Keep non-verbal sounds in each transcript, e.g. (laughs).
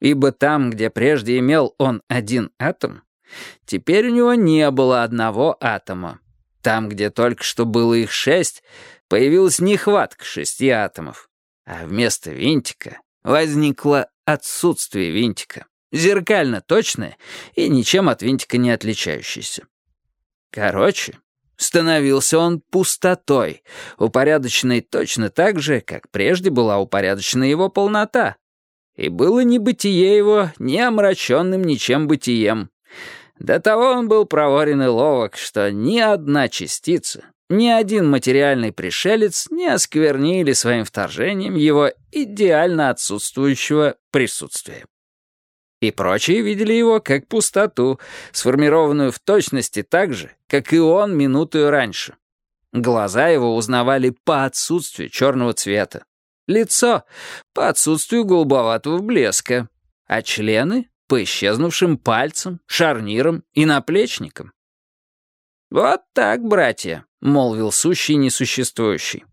ибо там, где прежде имел он один атом, теперь у него не было одного атома. Там, где только что было их шесть, появилась нехватка шести атомов, а вместо винтика возникло отсутствие винтика, зеркально точное и ничем от винтика не отличающееся. Короче, становился он пустотой, упорядоченной точно так же, как прежде была упорядочена его полнота. И было небытие его не омраченным ничем бытием. До того он был проворен и ловок, что ни одна частица, ни один материальный пришелец не осквернили своим вторжением его идеально отсутствующего присутствия. И прочие видели его как пустоту, сформированную в точности так же, как и он минуту раньше. Глаза его узнавали по отсутствию черного цвета, лицо — по отсутствию голубоватого блеска, а члены — по исчезнувшим пальцам, шарнирам и наплечникам. «Вот так, братья», — молвил сущий несуществующий.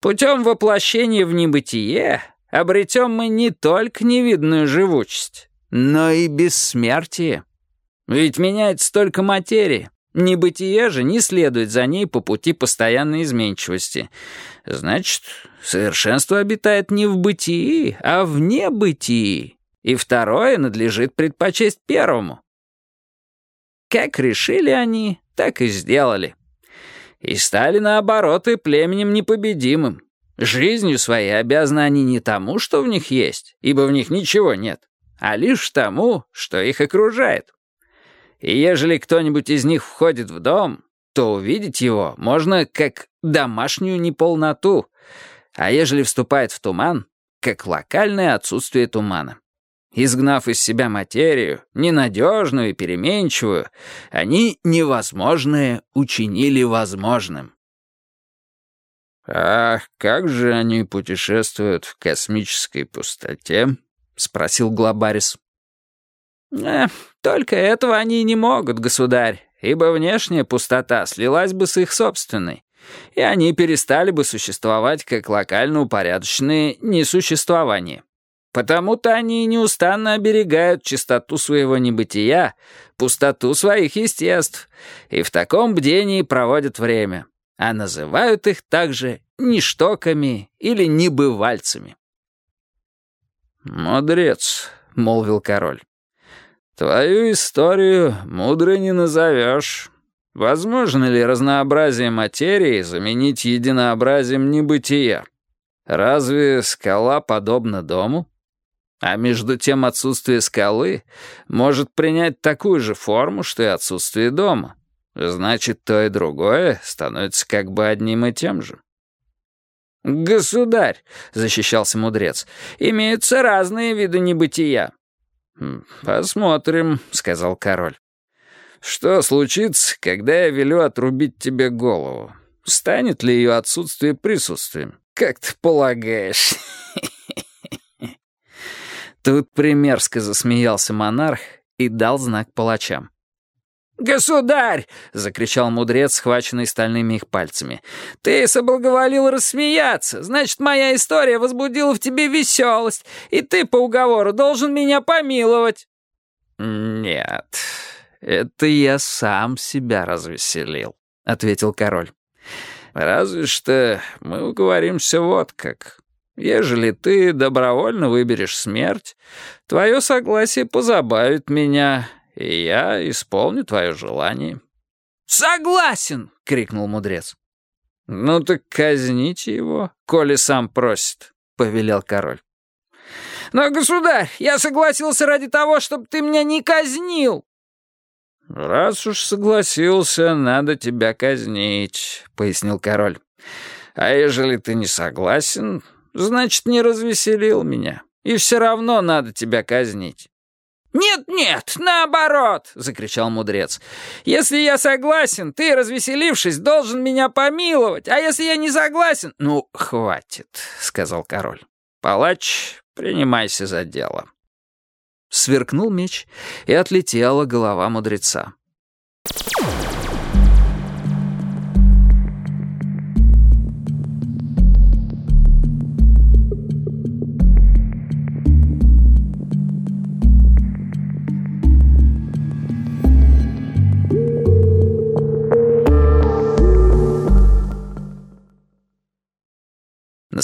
«Путем воплощения в небытие обретем мы не только невидную живучесть, но и бессмертие. Ведь меняется только материя. Небытие же не следует за ней по пути постоянной изменчивости. Значит, совершенство обитает не в бытии, а в небытии. И второе надлежит предпочесть первому. Как решили они, так и сделали. И стали, наоборот, и племенем непобедимым. Жизнью своей обязаны они не тому, что в них есть, ибо в них ничего нет, а лишь тому, что их окружает. И ежели кто-нибудь из них входит в дом, то увидеть его можно как домашнюю неполноту, а ежели вступает в туман, как локальное отсутствие тумана. Изгнав из себя материю, ненадежную и переменчивую, они невозможное учинили возможным. «Ах, как же они путешествуют в космической пустоте?» — спросил Глобарис. «Э, «Только этого они не могут, государь, ибо внешняя пустота слилась бы с их собственной, и они перестали бы существовать как локально упорядоченные несуществования. Потому-то они неустанно оберегают чистоту своего небытия, пустоту своих естеств, и в таком бдении проводят время, а называют их также ништоками или небывальцами». «Мудрец», — молвил король. «Твою историю мудрой не назовешь. Возможно ли разнообразие материи заменить единообразием небытия? Разве скала подобна дому? А между тем отсутствие скалы может принять такую же форму, что и отсутствие дома. Значит, то и другое становится как бы одним и тем же». «Государь», — защищался мудрец, — «имеются разные виды небытия». «Хм, «Посмотрим», — сказал король. «Что случится, когда я велю отрубить тебе голову? Станет ли ее отсутствие присутствием? Как ты полагаешь?» (laughs) Тут примерзко засмеялся монарх и дал знак палачам. «Государь!» — закричал мудрец, схваченный стальными их пальцами. «Ты соблаговолил рассмеяться. Значит, моя история возбудила в тебе веселость, и ты по уговору должен меня помиловать». «Нет, это я сам себя развеселил», — ответил король. «Разве что мы уговоримся вот как. Ежели ты добровольно выберешь смерть, твое согласие позабавит меня» и я исполню твое желание». «Согласен!» — крикнул мудрец. «Ну так казните его, коли сам просит», — повелел король. «Но, государь, я согласился ради того, чтобы ты меня не казнил». «Раз уж согласился, надо тебя казнить», — пояснил король. «А ежели ты не согласен, значит, не развеселил меня, и все равно надо тебя казнить». «Нет-нет, наоборот!» — закричал мудрец. «Если я согласен, ты, развеселившись, должен меня помиловать, а если я не согласен...» «Ну, хватит», — сказал король. «Палач, принимайся за дело». Сверкнул меч, и отлетела голова мудреца.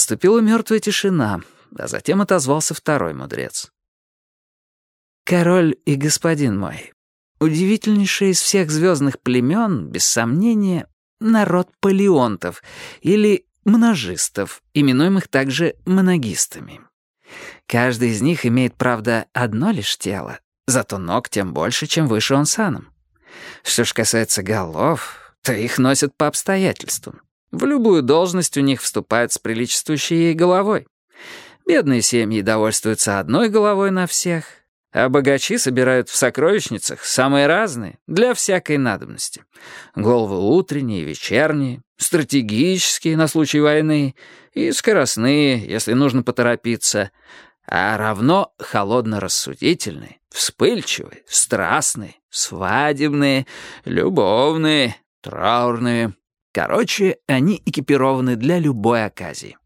Наступила мертвая тишина, а затем отозвался второй мудрец. «Король и господин мой, удивительнейший из всех звездных племен, без сомнения, народ палеонтов или множистов, именуемых также моногистами. Каждый из них имеет, правда, одно лишь тело, зато ног тем больше, чем выше он саном. Что ж касается голов, то их носят по обстоятельствам. В любую должность у них вступают с приличествующей ей головой. Бедные семьи довольствуются одной головой на всех, а богачи собирают в сокровищницах самые разные, для всякой надобности. Головы утренние, вечерние, стратегические на случай войны и скоростные, если нужно поторопиться, а равно холодно-рассудительные, вспыльчивые, страстные, свадебные, любовные, траурные. Короче, они экипированы для любой оказии.